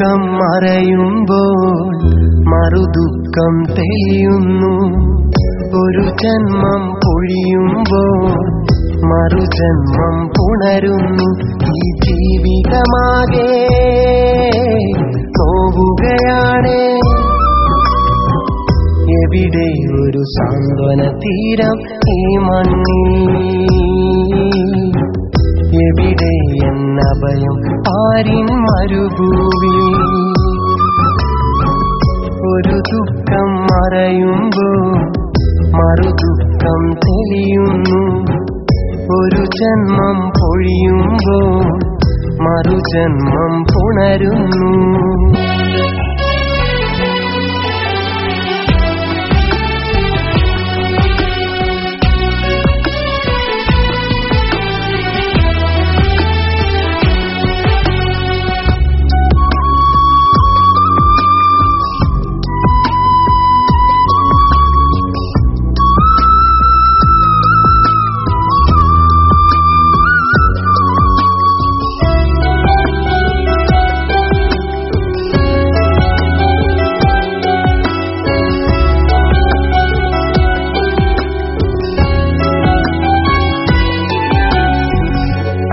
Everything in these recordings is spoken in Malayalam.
ദുഃഖം മറയുമ്പോൾ മറുദുഃഖം തെളിയുന്നു. ഒരു ജന്മം പൊഴിയുമ്പോൾ മറുജന്മം പുണരുന്നു. ഈ ജീവിതമാകെ പോവുകയാണ്. എവിടെ ഒരു സാന്ത്വന തീരം ഈ മണ്ണി എവിടെ എന്ന ഭയം ആരിൻ മരുഭൂവി ഒരു ദുഃഖം മറയുമ്പോ മറു ദുഃഖം തെളിയുന്നു. ഒരു ജന്മം പൊഴിയുമ്പോൾ മറുജന്മം പുണരുന്നു.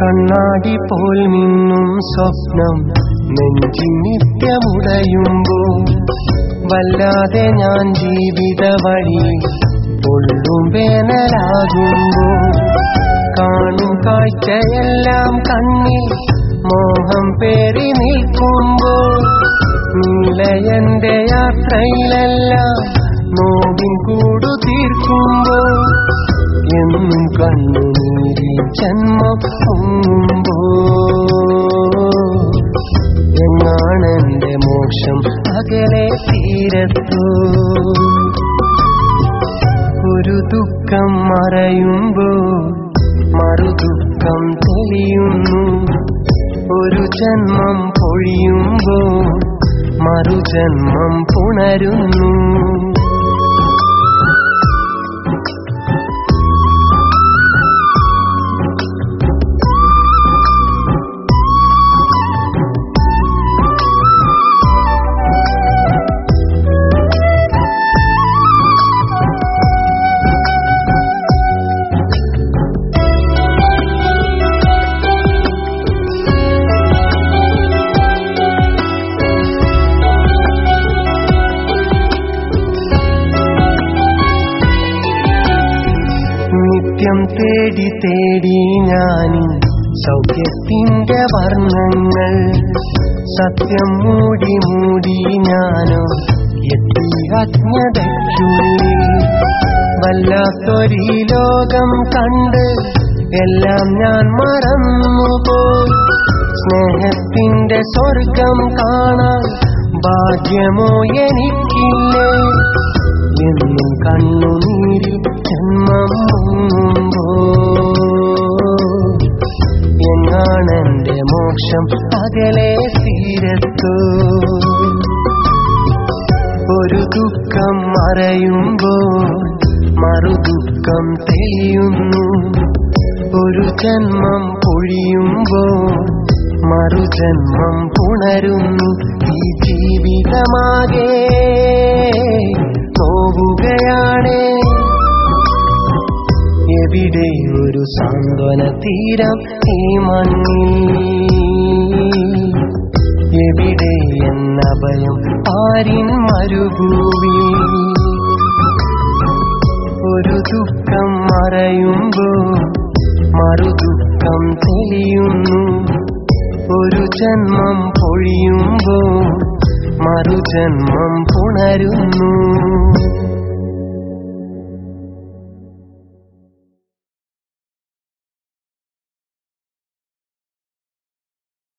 കണ്ണാടി പോൽ മിന്നും സ്വപ്നം നെഞ്ചി നിത്യമുടയുമ്പോ വല്ലാതെ ഞാൻ ജീവിത വഴി പൊള്ളും വേനലാകുമ്പോ കാണും കാഴ്ചയെല്ലാം കണ്ണിൽ മോഹം പേറി നിൽക്കുമ്പോൾ നീലയന്റെ യാത്രയിലെല്ലാം നോവിൻ കൂടു തീർക്കുമ്പോൾ എന്നും കണ്ണുനീരി ജന്മം പൊങ്ങുമ്പോ എന്നാണെന്റെ മോക്ഷം? അകലെ തീരത്തു? ഒരു ദുഃഖം മറയുമ്പോ മറുദുഃഖം തെളിയുന്നു. ഒരു ജന്മം പൊഴിയുമ്പോ മറുജന്മം പുണരുന്നു. തേടി തേടി ഞാനി സൗഖ്യത്തിന്റെ വർണങ്ങൾ സത്യം മൂടി മൂടി ഞാനോ എത്തി അജ്ഞതയ്ക്കുള്ളിൽ വല്ലാത്തൊരു ലോകം കണ്ട് എല്ലാം ഞാൻ മറന്നുപോയി സ്നേഹത്തിന്റെ സ്വർഗം കാണാൻ ഭാഗ്യമോ എനിക്കില്ലേ? എന്നും കണ്ണുനീരിൽ ജന്മം മുങ്ങുമ്പോ എന്നാണെന്റെ മോക്ഷം? അകലെ തീരത്തു ഒരു ദുഃഖം മറയുമ്പോൾ മറുദുഃഖം തെളിയുന്നു. ഒരു ജന്മം പൊഴിയുമ്പോൾ മറുജന്മം പുണരുന്നു. ഈ ജീവിതമാകെ നോവുകയാണ് എവിടെ ഒരു സാന്ത്വന തീരം ഈ മണ്ണിൽ? എവിടെ എന്ന ഭയം ആരിൻ മരുഭൂവി ഒരു ദുഃഖം മറയുമ്പോ മറുദുഃഖം തെളിയുന്നു. ഒരു ജന്മം പൊഴിയുമ്പോ മറുജന്മം പുണരുന്നു.